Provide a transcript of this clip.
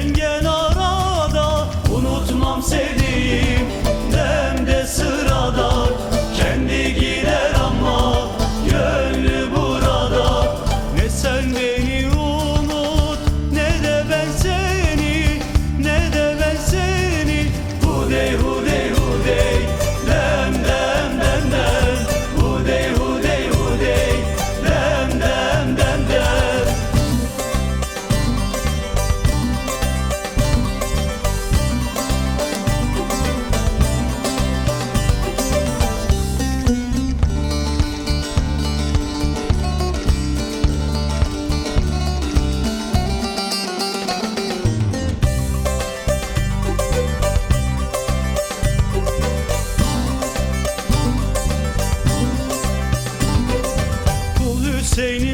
And yeah. seni